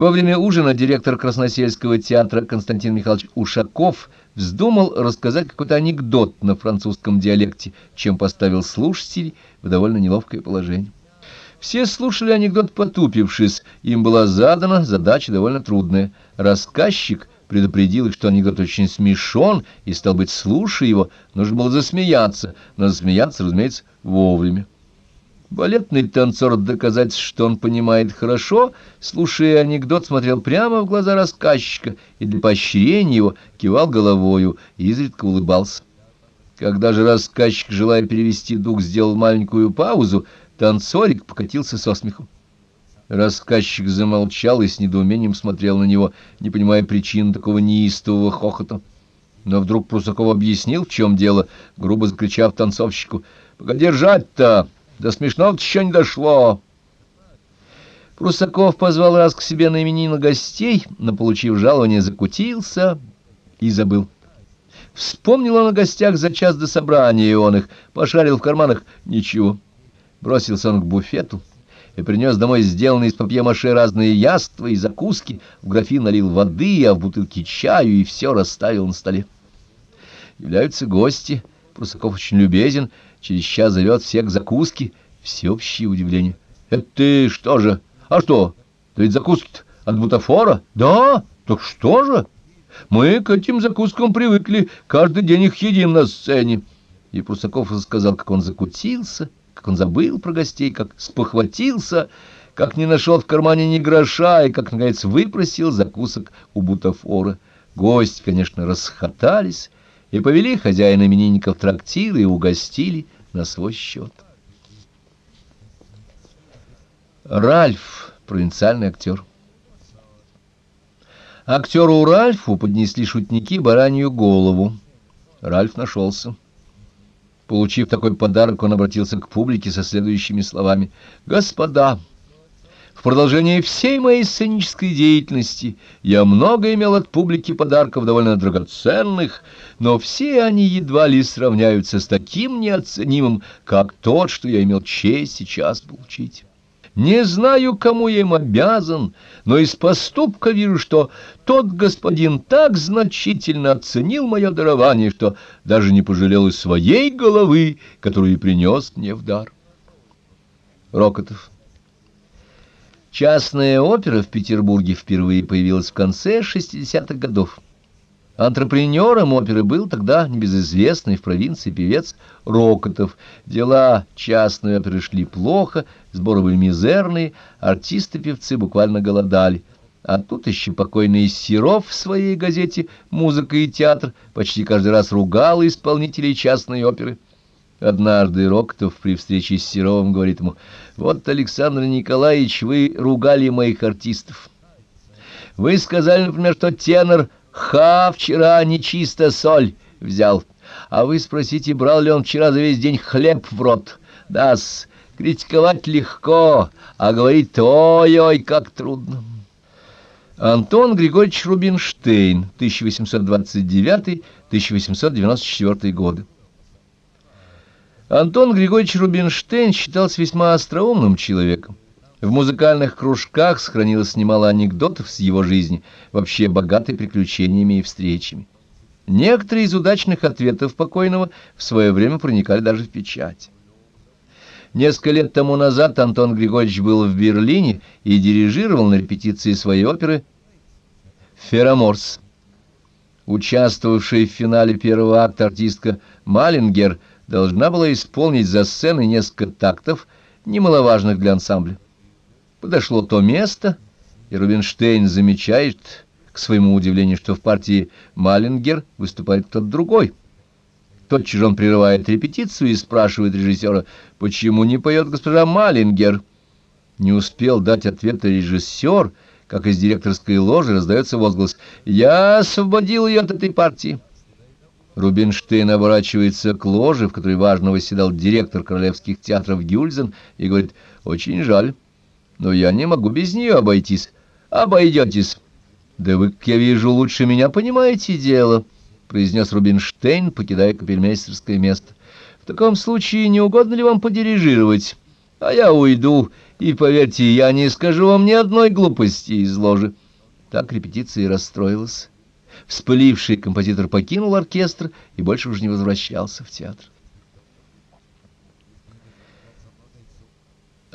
Во время ужина директор Красносельского театра Константин Михайлович Ушаков вздумал рассказать какой-то анекдот на французском диалекте, чем поставил слушателей в довольно неловкое положение. Все слушали анекдот потупившись, им была задана задача довольно трудная. Рассказчик предупредил их, что анекдот очень смешон, и, стал быть, слушая его, нужно было засмеяться, но засмеяться, разумеется, вовремя. Балетный танцор доказать, что он понимает хорошо, слушая анекдот, смотрел прямо в глаза рассказчика и для поощрения его кивал головою и изредка улыбался. Когда же рассказчик, желая перевести дух, сделал маленькую паузу, танцорик покатился со смехом. Рассказчик замолчал и с недоумением смотрел на него, не понимая причин такого неистового хохота. Но вдруг Прусаков объяснил, в чем дело, грубо закричав танцовщику «Погоди ржать-то!» До смешного еще не дошло. Прусаков позвал раз к себе на именины гостей, но, получив жалование, закутился и забыл. Вспомнил он о гостях за час до собрания он их, пошарил в карманах — ничего. Бросился он к буфету и принес домой сделанные из папье-маше разные яства и закуски, в графин налил воды, а в бутылке чаю и все расставил на столе. Являются гости, Прусаков очень любезен — Через час зовет всех к закуске. Всеобщее удивление. Это ты что же? А что? Да ведь закуски от бутафора? Да? Так что же? Мы к этим закускам привыкли. Каждый день их едим на сцене. И Прусаков рассказал, как он закутился, как он забыл про гостей, как спохватился, как не нашел в кармане ни гроша и как, наконец, выпросил закусок у бутафора. Гости, конечно, расхотались, и повели хозяина именинников трактиры и угостили на свой счет. Ральф, провинциальный актер. Актеру Ральфу поднесли шутники баранью голову. Ральф нашелся. Получив такой подарок, он обратился к публике со следующими словами. «Господа!» В продолжение всей моей сценической деятельности я много имел от публики подарков довольно драгоценных, но все они едва ли сравняются с таким неоценимым, как тот, что я имел честь сейчас получить. Не знаю, кому я им обязан, но из поступка вижу, что тот господин так значительно оценил мое дарование, что даже не пожалел и своей головы, которую принес мне в дар. Рокотов Частная опера в Петербурге впервые появилась в конце 60-х годов. Антрепренером оперы был тогда небезызвестный в провинции певец Рокотов. Дела частной оперы шли плохо, сборы были мизерные, артисты-певцы буквально голодали. А тут еще покойный Серов в своей газете «Музыка и театр» почти каждый раз ругал исполнителей частной оперы. Однажды Рокотов при встрече с Серовым говорит ему, «Вот, Александр Николаевич, вы ругали моих артистов. Вы сказали, например, что тенор Ха вчера нечисто соль взял, а вы спросите, брал ли он вчера за весь день хлеб в рот. Да-с, критиковать легко, а говорить ой-ой, как трудно». Антон Григорьевич Рубинштейн, 1829-1894 годы. Антон Григорьевич Рубинштейн считался весьма остроумным человеком. В музыкальных кружках сохранилось немало анекдотов с его жизни, вообще богатой приключениями и встречами. Некоторые из удачных ответов покойного в свое время проникали даже в печать. Несколько лет тому назад Антон Григорьевич был в Берлине и дирижировал на репетиции своей оперы «Фероморс». Участвовавшая в финале первого акта артистка Малингер – должна была исполнить за сценой несколько тактов, немаловажных для ансамбля. Подошло то место, и Рубинштейн замечает, к своему удивлению, что в партии Малингер выступает кто-то другой. Тотчас же он прерывает репетицию и спрашивает режиссера, почему не поет госпожа Малингер. Не успел дать ответа режиссер, как из директорской ложи раздается возглас «Я освободил ее от этой партии». Рубинштейн оборачивается к ложе, в которой важно восседал директор королевских театров Гюльзен, и говорит, «Очень жаль, но я не могу без нее обойтись. Обойдетесь». «Да вы, как я вижу, лучше меня понимаете дело», — произнес Рубинштейн, покидая капельмейстерское место. «В таком случае не угодно ли вам подирижировать? А я уйду И поверьте, я не скажу вам ни одной глупости из ложи. Так репетиция и расстроилась. Вспыливший композитор покинул оркестр и больше уже не возвращался в театр.